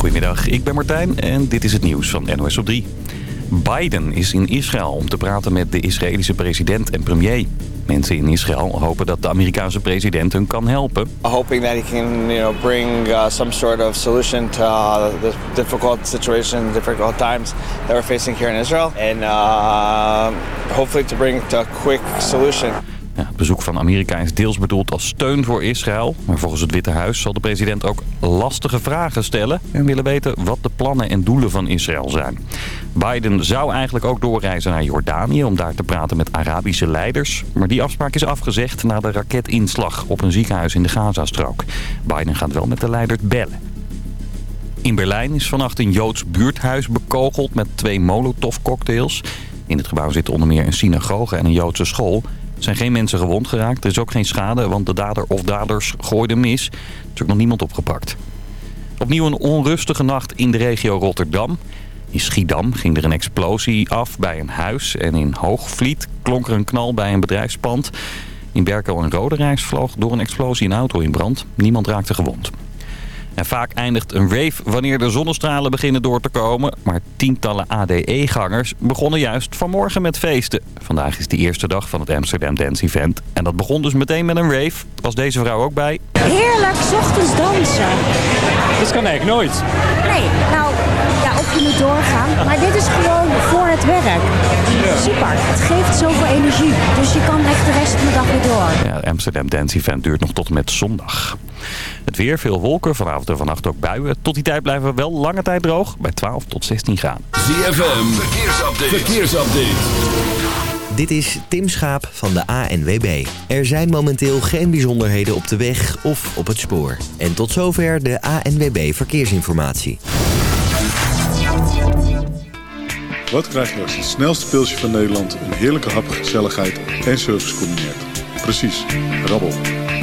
Goedemiddag, ik ben Martijn en dit is het nieuws van NOS op 3. Biden is in Israël om te praten met de Israëlische president en premier. Mensen in Israël hopen dat de Amerikaanse president hun kan helpen. Hoping that he can, you know, bring uh, some sort of solution to uh, the difficult situation, difficult times that we're facing here in Israel, and uh, hopefully to bring a quick solution. Het bezoek van Amerika is deels bedoeld als steun voor Israël. Maar volgens het Witte Huis zal de president ook lastige vragen stellen... en willen weten wat de plannen en doelen van Israël zijn. Biden zou eigenlijk ook doorreizen naar Jordanië... om daar te praten met Arabische leiders. Maar die afspraak is afgezegd na de raketinslag op een ziekenhuis in de Gazastrook. Biden gaat wel met de leiders bellen. In Berlijn is vannacht een Joods buurthuis bekogeld met twee Molotov-cocktails. In het gebouw zitten onder meer een synagoge en een Joodse school... Er zijn geen mensen gewond geraakt. Er is ook geen schade, want de dader of daders gooiden mis. Er is ook nog niemand opgepakt. Opnieuw een onrustige nacht in de regio Rotterdam. In Schiedam ging er een explosie af bij een huis. En in Hoogvliet klonk er een knal bij een bedrijfspand. In Berkel en Roderijs vloog door een explosie een auto in brand. Niemand raakte gewond. En vaak eindigt een rave wanneer de zonnestralen beginnen door te komen. Maar tientallen ADE-gangers begonnen juist vanmorgen met feesten. Vandaag is de eerste dag van het Amsterdam Dance Event. En dat begon dus meteen met een rave. Was deze vrouw ook bij. Heerlijk, 's ochtends dansen. Dat kan eigenlijk nooit. Nee, nou, ja, of je moet doorgaan. Maar dit is gewoon voor het werk. Super, het geeft zoveel energie. Dus je kan echt de rest van de dag weer door. Ja, het Amsterdam Dance Event duurt nog tot en met zondag. Het weer, veel wolken, vanavond en vannacht ook buien. Tot die tijd blijven we wel lange tijd droog, bij 12 tot 16 graden. ZFM, verkeersupdate. verkeersupdate. Dit is Tim Schaap van de ANWB. Er zijn momenteel geen bijzonderheden op de weg of op het spoor. En tot zover de ANWB Verkeersinformatie. Wat krijg je als het snelste pilsje van Nederland... een heerlijke hap, gezelligheid en service combineert? Precies, rabbel.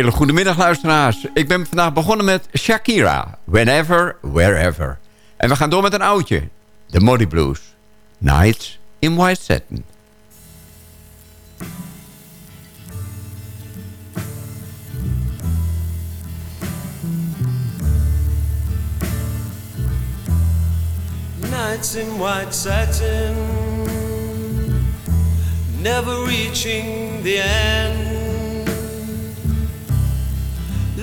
Hele goede middag, luisteraars. Ik ben vandaag begonnen met Shakira. Whenever, wherever. En we gaan door met een oudje. The Muddy Blues. Nights in White Satin. Nights in white satin, never reaching the end.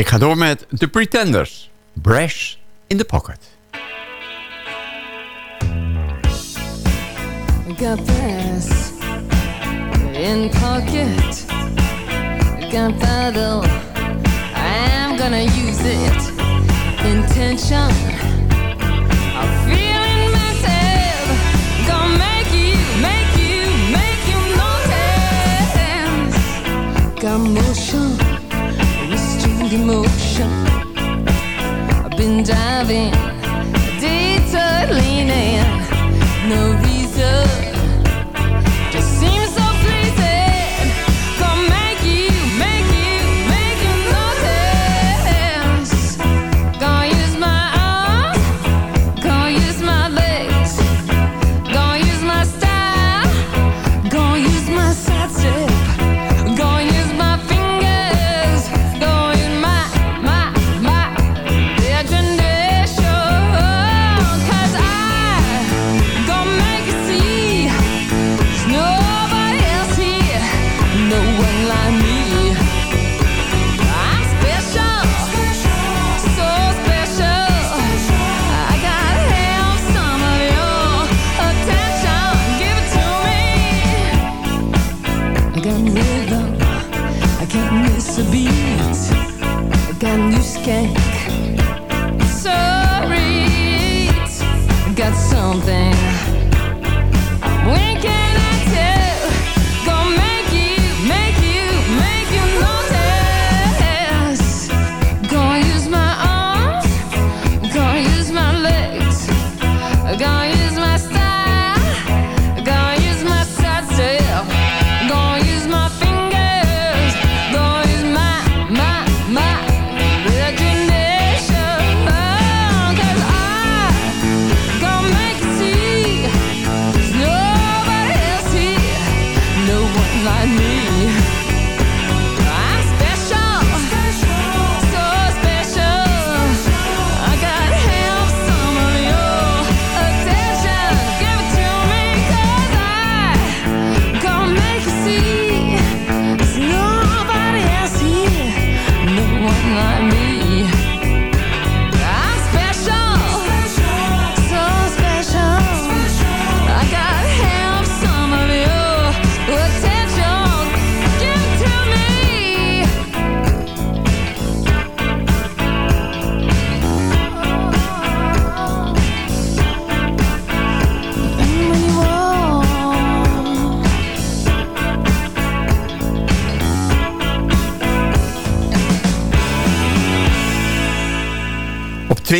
Ik ga door met The Pretenders. Brash in the Pocket. Got this in pocket. I'm gonna use it. Intention. I'm. Gonna make you, make you, make you notice. got motion, emotion. I've been diving, detour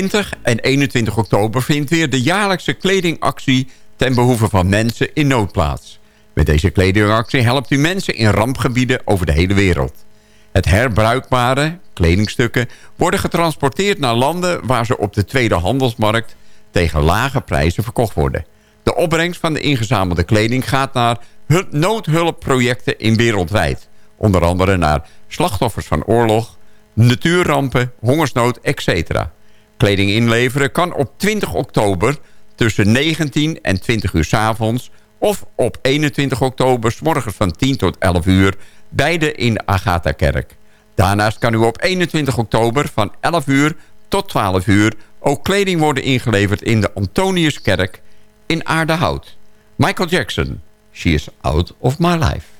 20 en 21 oktober vindt weer de jaarlijkse kledingactie... ten behoeve van mensen in nood plaats. Met deze kledingactie helpt u mensen in rampgebieden over de hele wereld. Het herbruikbare kledingstukken worden getransporteerd naar landen... waar ze op de tweede handelsmarkt tegen lage prijzen verkocht worden. De opbrengst van de ingezamelde kleding gaat naar hu- noodhulpprojecten in wereldwijd. Onder andere naar slachtoffers van oorlog, natuurrampen, hongersnood, etc. Kleding inleveren kan op 20 oktober tussen 19 en 20 uur s avonds... of op 21 oktober 's morgens van 10 tot 11 uur... beide in Agatha-kerk. Daarnaast kan u op 21 oktober van 11 uur tot 12 uur... ook kleding worden ingeleverd in de Antoniuskerk in Aardehout. Michael Jackson, She is Out of My Life.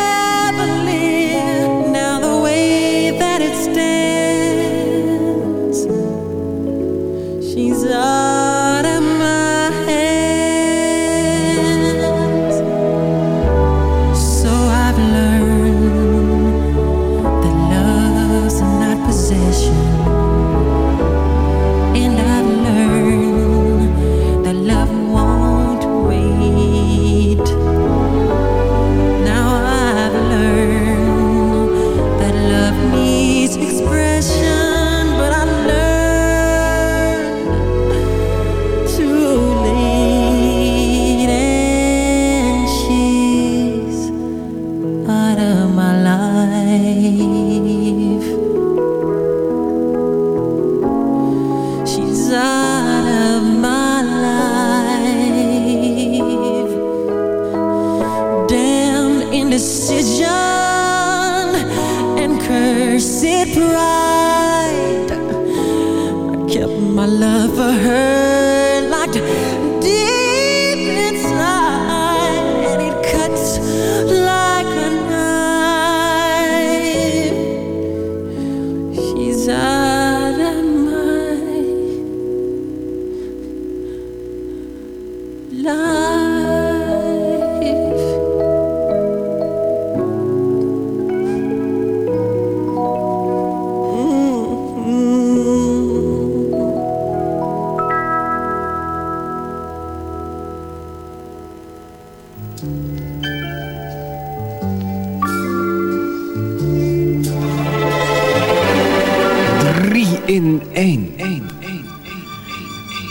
Drie in één.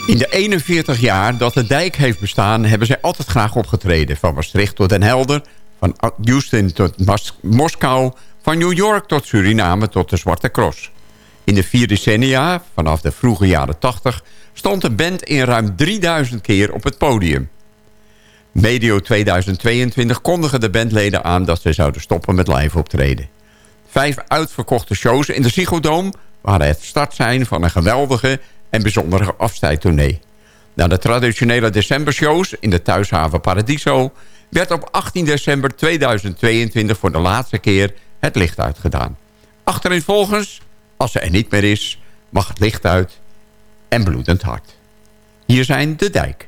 In de 41 jaar dat de dijk heeft bestaan... hebben zij altijd graag opgetreden. Van Maastricht tot Den Helder. Van Houston tot Moskou. Van New York tot Suriname tot de Zwarte Cross. In de vier decennia, vanaf de vroege jaren 80... stond de band in ruim 3000 keer op het podium. Medio 2022 kondigen de bandleden aan... dat ze zouden stoppen met live optreden. Vijf uitverkochte shows in de Ziggo waren het start zijn van een geweldige en bijzondere afscheidtournee. Na de traditionele decembershows in de thuishaven Paradiso... werd op 18 december 2022 voor de laatste keer het licht uitgedaan. Achterin volgens, als ze er niet meer is, mag het licht uit en bloedend hart. Hier zijn de dijk.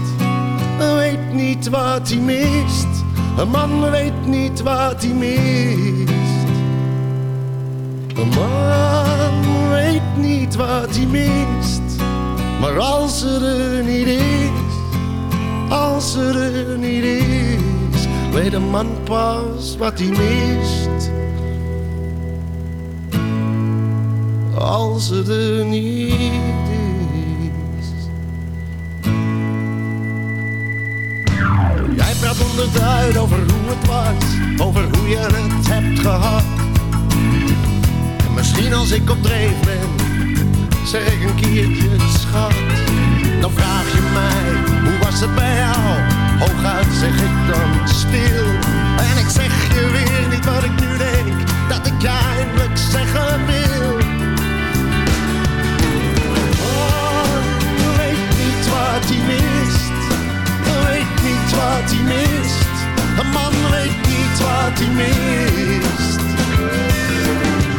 weet niet wat hij mist. Een man weet niet wat hij mist. Een man weet niet wat hij mist. Maar als ze er niet is, als ze er niet is, weet een man pas wat hij mist. Als ze er niet is. Praat onderduid over hoe het was, over hoe je het hebt gehad. En misschien als ik op dreef ben, zeg ik een keertje schat. Dan vraag je mij, hoe was het bij jou? Hooguit zeg ik dan stil. En ik zeg je weer niet wat ik nu denk, dat ik je eindelijk zeggen wil. Oh, weet niet wat hij mist niet wat hij mist. Een man weet niet wat hij mist.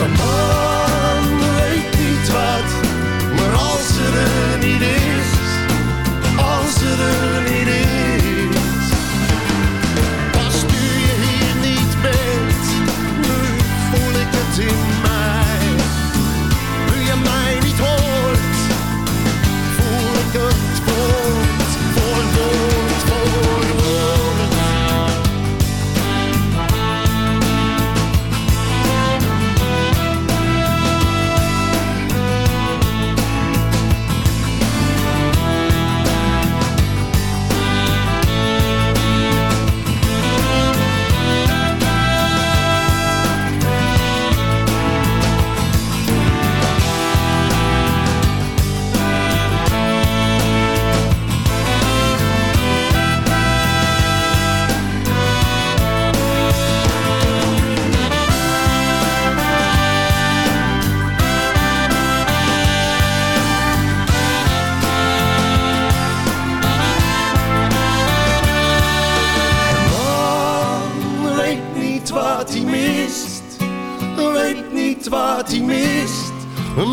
Een man weet niet wat, maar als ze er niet is, als ze er niet is. Als nu je hier niet bent, hij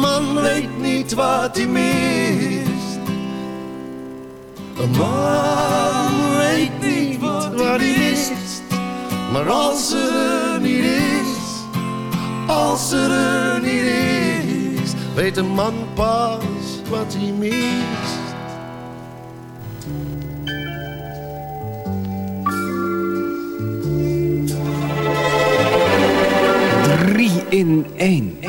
Man weet niet wat hij mist. Een man weet niet wat hij mist. Maar als er niet is, als er niet is, weet een man pas wat hij mist. In één.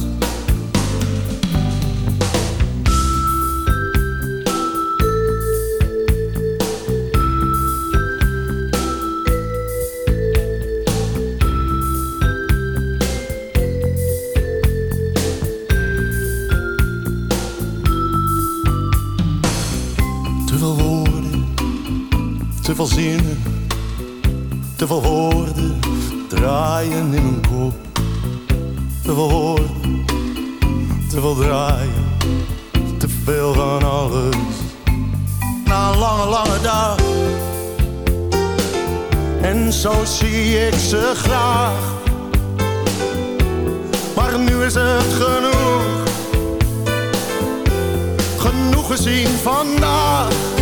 Maar nu is het genoeg. Genoeg gezien vandaag.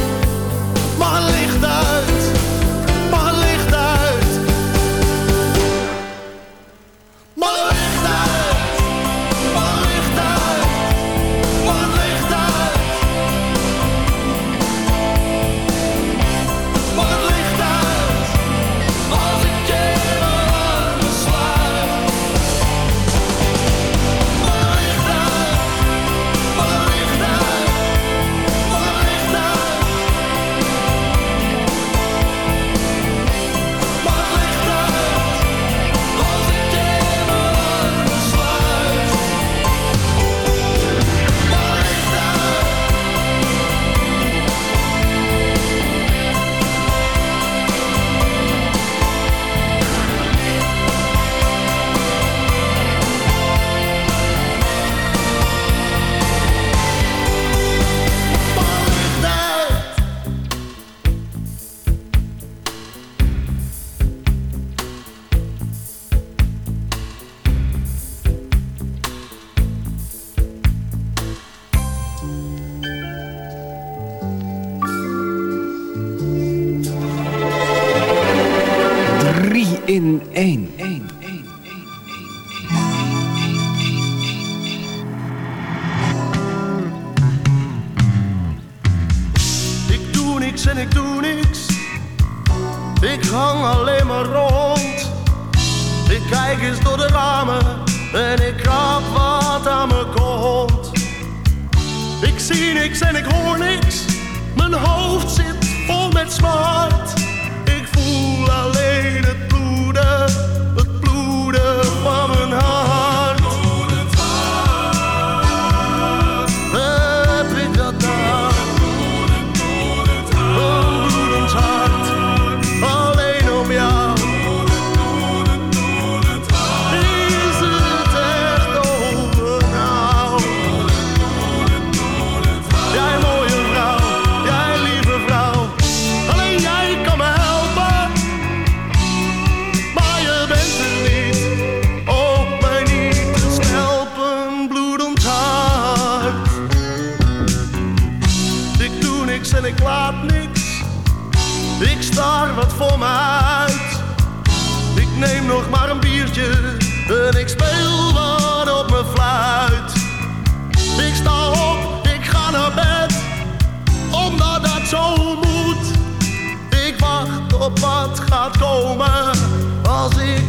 bit small. komen. Als ik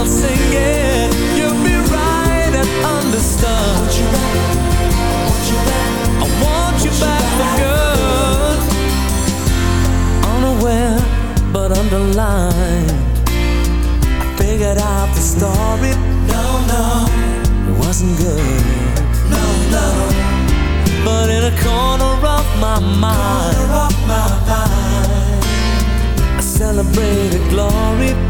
You'll be right and understood. Want you back. I want you back. For good. Unaware but underlined. I figured out the story. No, no. It wasn't good. No, no. But in a corner of my mind. I celebrated glory.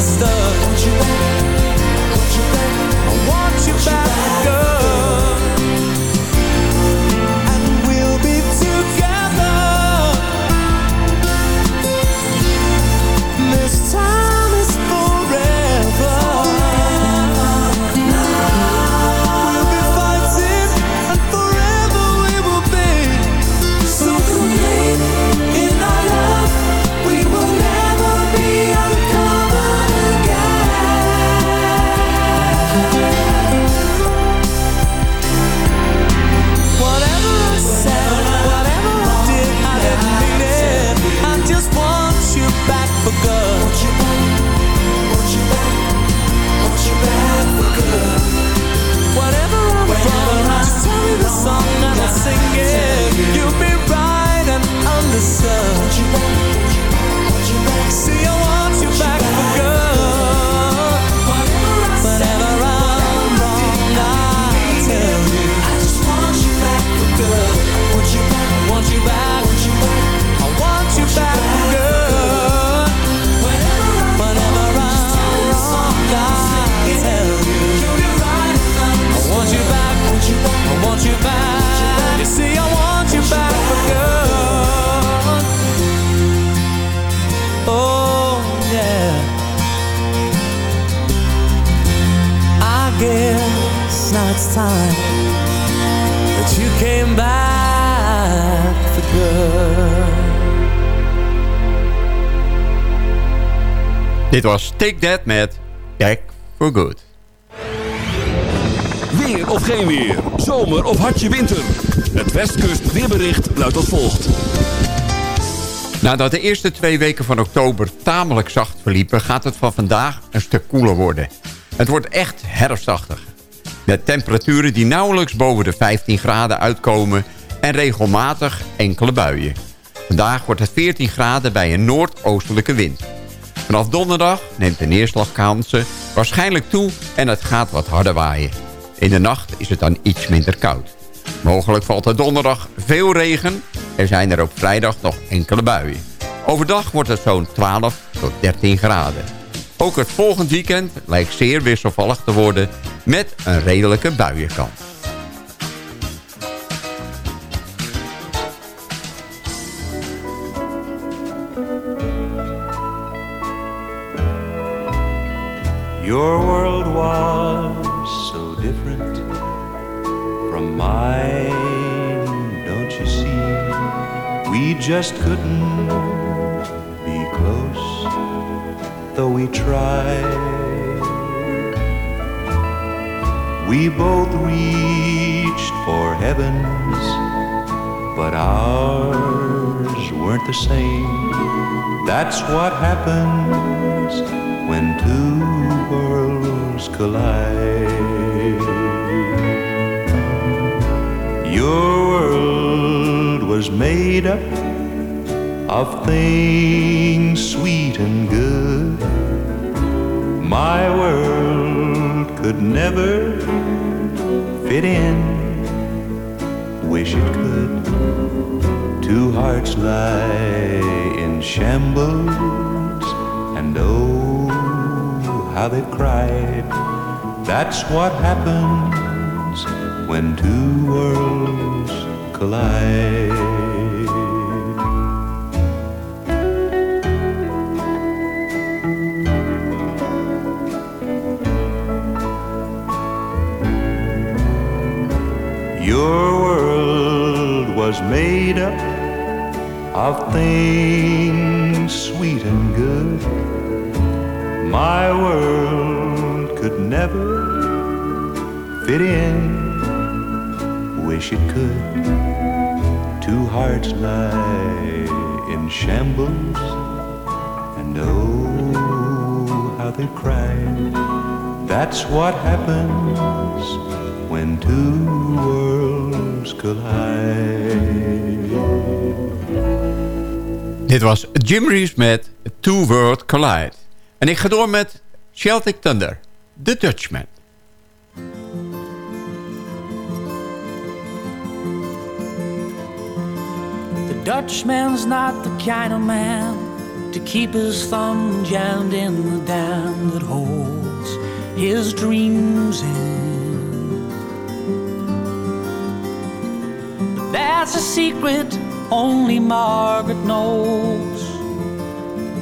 the stars. Take That met Back for Good. Weer of geen weer. Zomer of hartje winter. Het Westkust weerbericht luidt als volgt. Nadat de eerste twee weken van oktober tamelijk zacht verliepen... gaat het van vandaag een stuk koeler worden. Het wordt echt herfstachtig. Met temperaturen die nauwelijks boven de 15 graden uitkomen... en regelmatig enkele buien. Vandaag wordt het 14 graden bij een noordoostelijke wind. Vanaf donderdag neemt de neerslagkansen waarschijnlijk toe... en het gaat wat harder waaien. In de nacht is het dan iets minder koud. Mogelijk valt er donderdag veel regen. Er zijn er op vrijdag nog enkele buien. Overdag wordt het zo'n 12 tot 13 graden. Ook het volgend weekend lijkt zeer wisselvallig te worden... met een redelijke buienkans. Your world was so different from mine, don't you see? We just couldn't be close, though we tried. We both reached for heavens, but ours weren't the same. That's what happens when two worlds collide. Your world was made up of things sweet and good. My world could never fit in. Wish it could. Two hearts lie in shambles, and oh, how they've cried. That's what happens when two worlds collide. Made up of things sweet and good. My world could never fit in. wish it could. Two hearts lie in shambles, and oh, how they cry. That's what happens when two worlds collide. Dit was Jim Reeves met Two World Collide. En ik ga door met Celtic Thunder, The Dutchman. The Dutchman's not the kind of man to keep his thumb jammed in the dam that holds his dreams in. That's a secret only Margaret knows.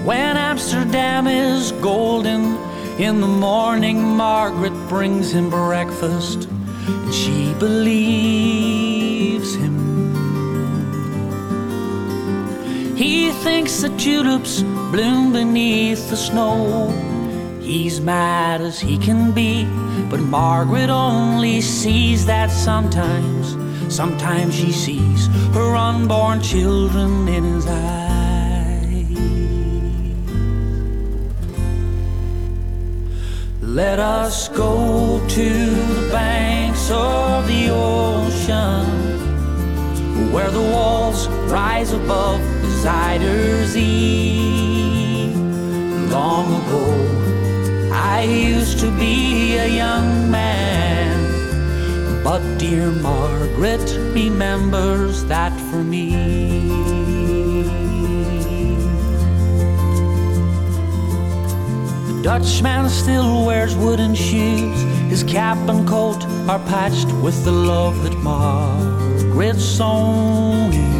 When Amsterdam is golden in the morning, Margaret brings him breakfast and she believes him. He thinks the tulips bloom beneath the snow. He's mad as he can be, but Margaret only sees that sometimes. Sometimes she sees her unborn children in his eyes. Let us go to the banks of the ocean where the walls rise above the Zee. Long ago, I used to be a young man, but dear Margaret remembers that for me. The Dutchman still wears wooden shoes, his cap and coat are patched with the love that Margaret him.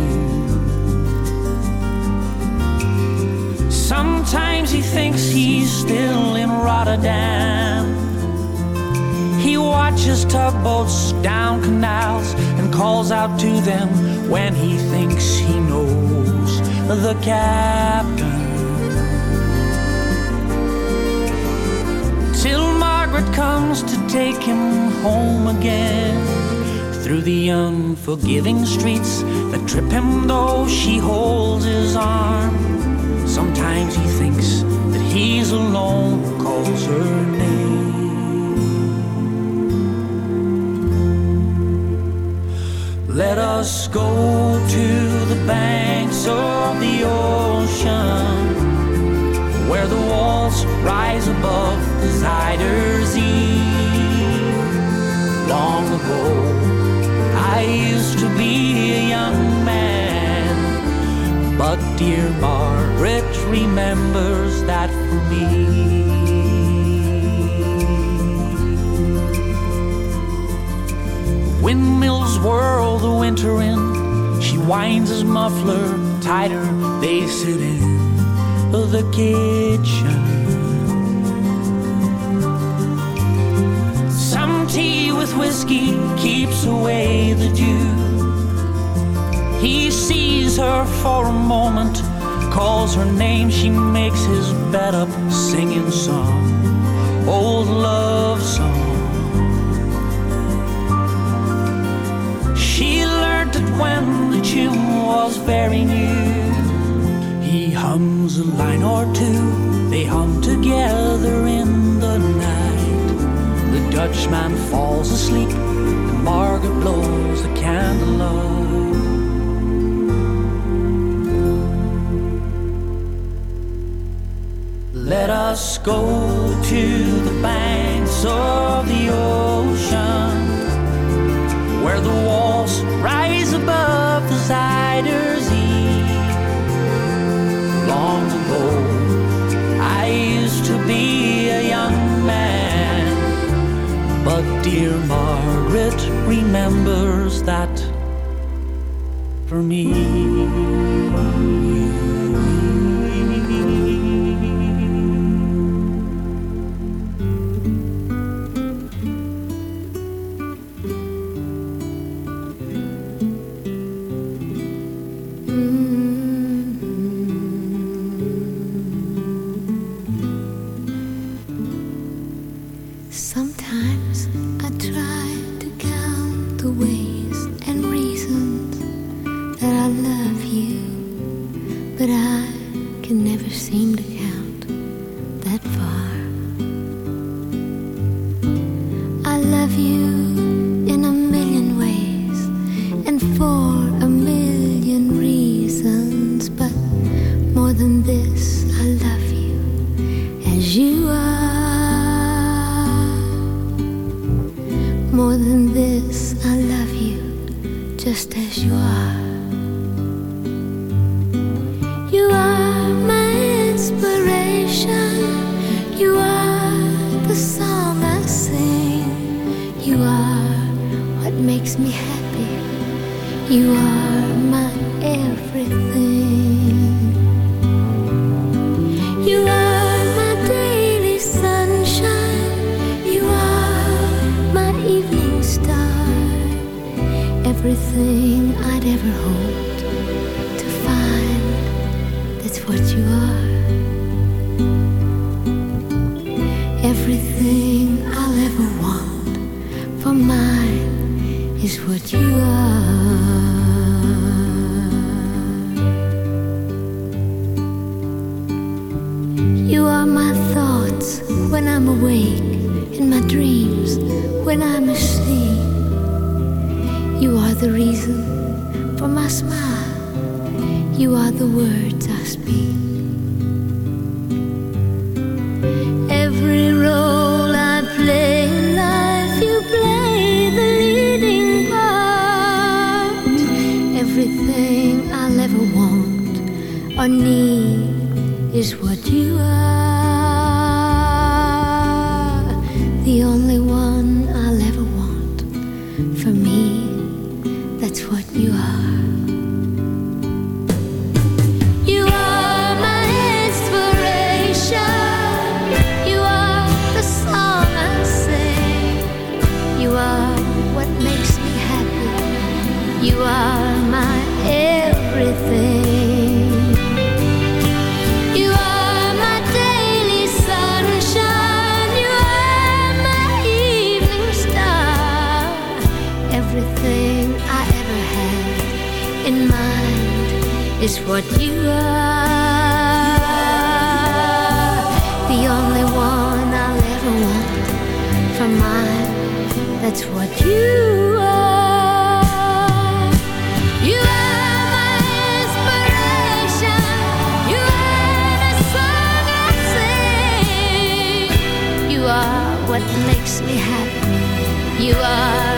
Sometimes he thinks he's still in Rotterdam. He watches tugboats down canals and calls out to them when he thinks he knows the captain. Till Margaret comes to take him home again through the unforgiving streets that trip him though she holds his arm. Sometimes he thinks that he's alone, calls her name. Let us go to the banks of the ocean where the walls rise above the Zuyder Long ago, I used to be a young man, but dear Margaret remembers that for me. Windmills whirl the winter in. She winds his muffler tighter. They sit in the kitchen. Some tea with whiskey keeps away the dew. He sees her for a moment, calls her name. She makes his bed up, singing some old love song. When the tune was very new. He hums a line or two, they hum together in the night. The Dutchman falls asleep, and Margaret blows the candle out. Let us go to the banks of the ocean where the walls rise above the Zuyder Zee. Long ago, I used to be a young man, but dear Margaret remembers that for me. Love you what you are. The only one I'll ever want for mine. That's what you are. You are my inspiration. You are the song I sing. You are what makes me happy. You are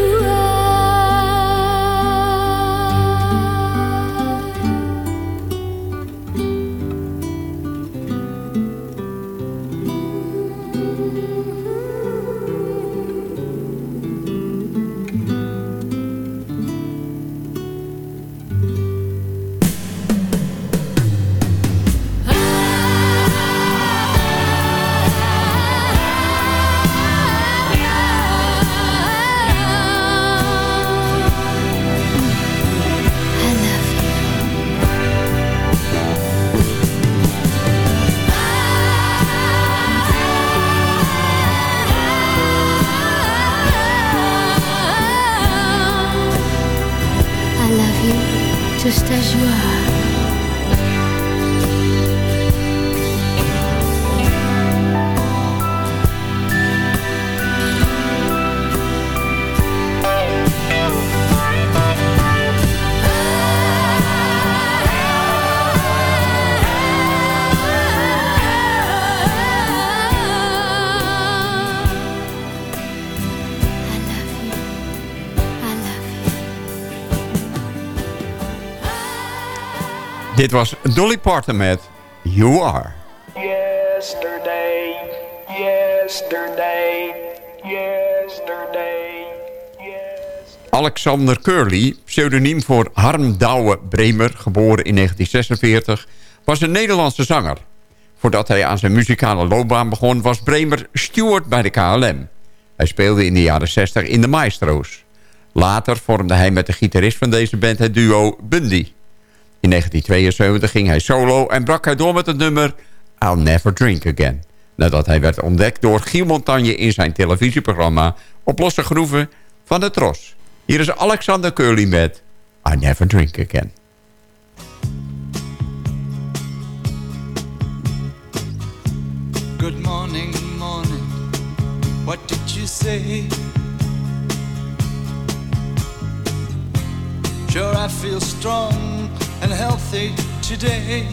Dit was Dolly Parton met You Are. Yesterday, yesterday, yesterday. Alexander Curly, pseudoniem voor Harm Douwe Bremer, geboren in 1946... was een Nederlandse zanger. Voordat hij aan zijn muzikale loopbaan begon... was Bremer steward bij de KLM. Hij speelde in de jaren 60 in de Maestro's. Later vormde hij met de gitarist van deze band het duo Bundy. In 1972 ging hij solo en brak hij door met het nummer I'll Never Drink Again. Nadat hij werd ontdekt door Giel Montagne in zijn televisieprogramma Op losse groeven van de Tros. Hier is Alexander Curly met I Never Drink Again. Good morning, morning. What did you say? Sure, I feel strong and healthy today.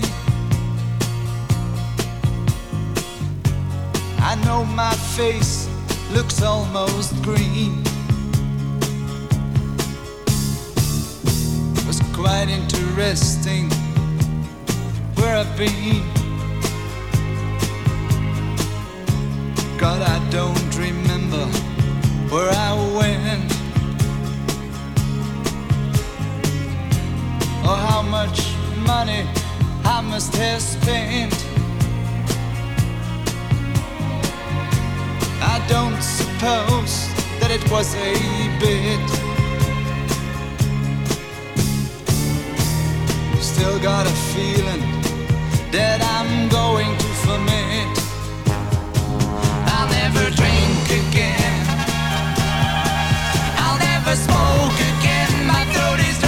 I know my face looks almost green. It was quite interesting where I've been. God, I don't remember where I went or how much money I must have spent. I don't suppose that it was a bit. Still got a feeling that I'm going to ferment. I'll never drink again. I'll never smoke again. My throat is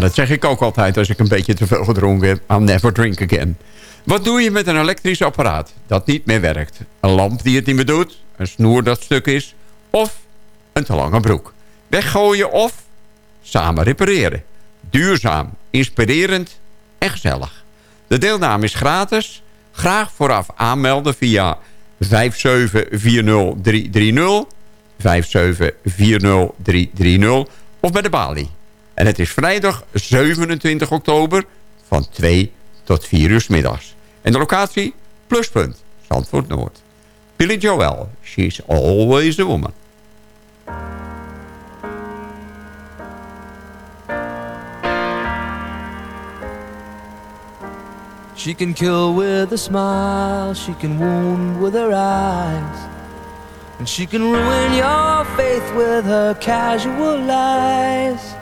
Dat zeg ik ook altijd als ik een beetje te veel gedronken heb. I'll never drink again. Wat doe je met een elektrisch apparaat dat niet meer werkt? Een lamp die het niet meer doet? Een snoer dat stuk is? Of een te lange broek? Weggooien of samen repareren? Duurzaam, inspirerend en gezellig. De deelname is gratis. Graag vooraf aanmelden via 5740330. 5740330 of bij de balie. En het is vrijdag 27 oktober van 2 tot 4 uur middags. En de locatie? Pluspunt, Zandvoort Noord. Billy Joel, she's always a woman. She can kill with a smile, she can wound with her eyes, and she can ruin your faith with her casual lies.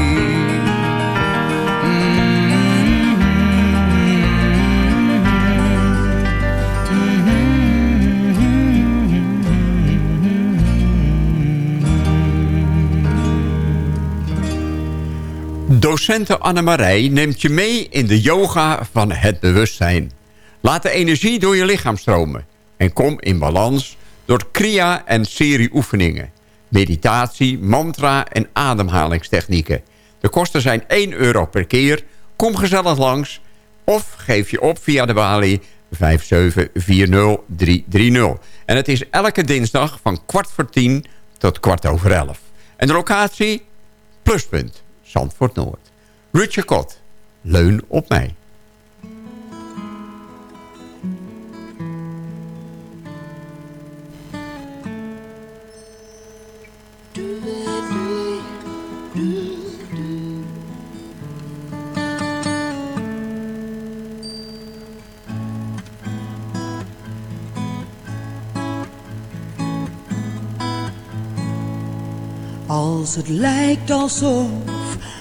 Docente Annemarij neemt je mee in de yoga van het bewustzijn. Laat de energie door je lichaam stromen. En kom in balans door kriya en serie oefeningen. Meditatie, mantra en ademhalingstechnieken. De kosten zijn 1 euro per keer. Kom gezellig langs of geef je op via de balie 5740330. En het is elke dinsdag van kwart voor tien tot kwart over elf. En de locatie? Pluspunt, Zandvoort Noord. Richard Kot, leun op mij. Als het lijkt alsof